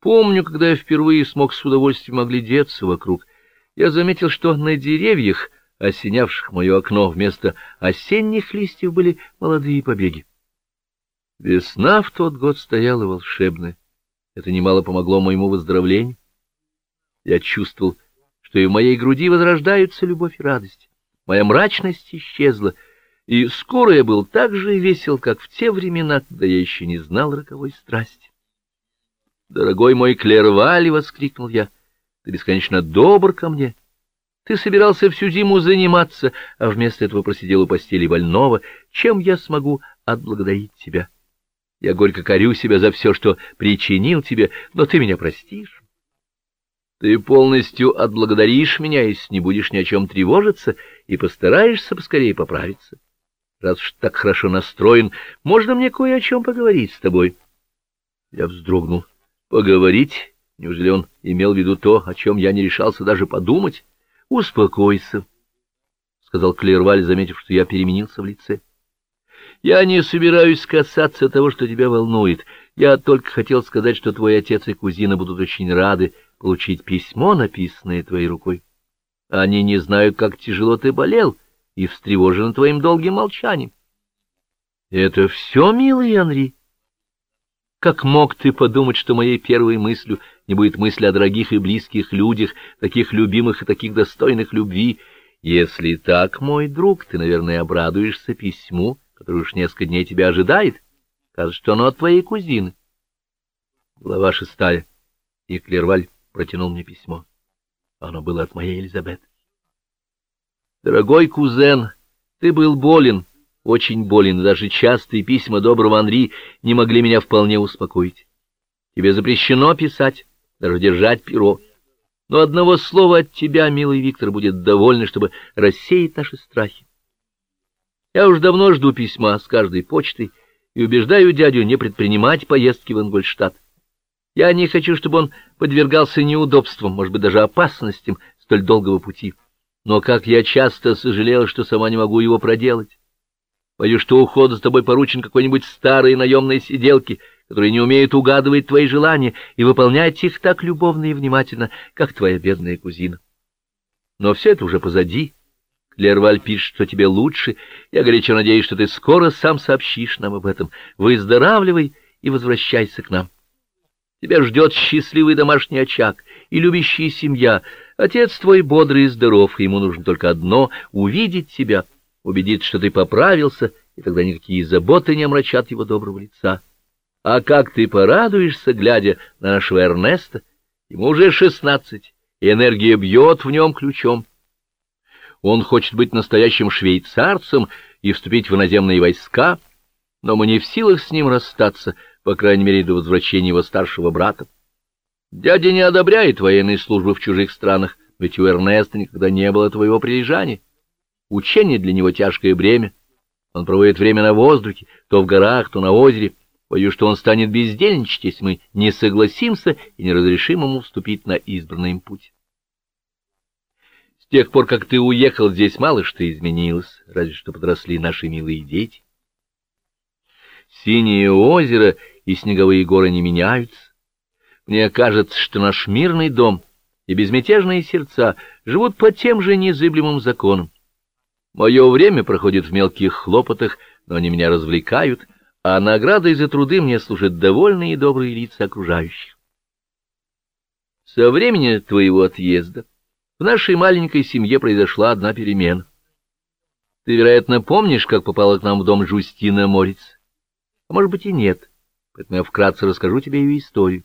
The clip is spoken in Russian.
Помню, когда я впервые смог с удовольствием оглядеться вокруг, я заметил, что на деревьях, осенявших мое окно, вместо осенних листьев были молодые побеги. Весна в тот год стояла волшебная. Это немало помогло моему выздоровлению. Я чувствовал, что и в моей груди возрождаются любовь и радость. Моя мрачность исчезла, и скоро я был так же весел, как в те времена, когда я еще не знал роковой страсти. «Дорогой мой Клерваль!» — воскликнул я. «Ты бесконечно добр ко мне. Ты собирался всю зиму заниматься, а вместо этого просидел у постели больного. Чем я смогу отблагодарить тебя? Я горько корю себя за все, что причинил тебе, но ты меня простишь. Ты полностью отблагодаришь меня, если не будешь ни о чем тревожиться, и постараешься поскорее поправиться. Раз уж так хорошо настроен, можно мне кое о чем поговорить с тобой. Я вздрогнул. Поговорить? Неужели он имел в виду то, о чем я не решался даже подумать? Успокойся, — сказал Клерваль, заметив, что я переменился в лице. Я не собираюсь касаться того, что тебя волнует. Я только хотел сказать, что твой отец и кузина будут очень рады получить письмо, написанное твоей рукой. Они не знают, как тяжело ты болел и встревожены твоим долгим молчанием. Это все, милый Анри? Как мог ты подумать, что моей первой мыслью не будет мысли о дорогих и близких людях, таких любимых и таких достойных любви? Если так, мой друг, ты, наверное, обрадуешься письму, который уж несколько дней тебя ожидает. Кажется, что оно от твоей кузины. Глава шестая. И Клерваль протянул мне письмо. Оно было от моей Элизабет. Дорогой кузен, ты был болен, очень болен, и даже частые письма доброго Анри не могли меня вполне успокоить. Тебе запрещено писать, даже держать перо. Но одного слова от тебя, милый Виктор, будет довольно, чтобы рассеять наши страхи. Я уж давно жду письма с каждой почтой и убеждаю дядю не предпринимать поездки в Ингольштадт. Я не хочу, чтобы он подвергался неудобствам, может быть, даже опасностям столь долгого пути. Но как я часто сожалел, что сама не могу его проделать. Боюсь, что уход за тобой поручен какой-нибудь старой наемной сиделке, которая не умеет угадывать твои желания и выполнять их так любовно и внимательно, как твоя бедная кузина. Но все это уже позади. Клерваль пишет, что тебе лучше. Я горячо надеюсь, что ты скоро сам сообщишь нам об этом. Выздоравливай и возвращайся к нам. Тебя ждет счастливый домашний очаг и любящая семья. Отец твой бодрый и здоров, и ему нужно только одно — увидеть тебя, убедиться, что ты поправился, и тогда никакие заботы не омрачат его доброго лица. А как ты порадуешься, глядя на нашего Эрнеста? Ему уже шестнадцать, и энергия бьет в нем ключом. Он хочет быть настоящим швейцарцем и вступить в иноземные войска, но мы не в силах с ним расстаться, по крайней мере, до возвращения его старшего брата. Дядя не одобряет военной службы в чужих странах, ведь у Эрнеста никогда не было твоего прилежания. Учение для него тяжкое бремя. Он проводит время на воздухе, то в горах, то на озере. Боюсь, что он станет бездельничать, если мы не согласимся и не разрешим ему вступить на избранный им путь тех пор, как ты уехал, здесь мало что изменилось, разве что подросли наши милые дети. Синее озеро и снеговые горы не меняются. Мне кажется, что наш мирный дом и безмятежные сердца живут по тем же незыблемым законам. Мое время проходит в мелких хлопотах, но они меня развлекают, а наградой за труды мне служат довольные и добрые лица окружающих. Со времени твоего отъезда в нашей маленькой семье произошла одна перемена. Ты, вероятно, помнишь, как попала к нам в дом Жустина Морец? А может быть и нет, поэтому я вкратце расскажу тебе ее историю.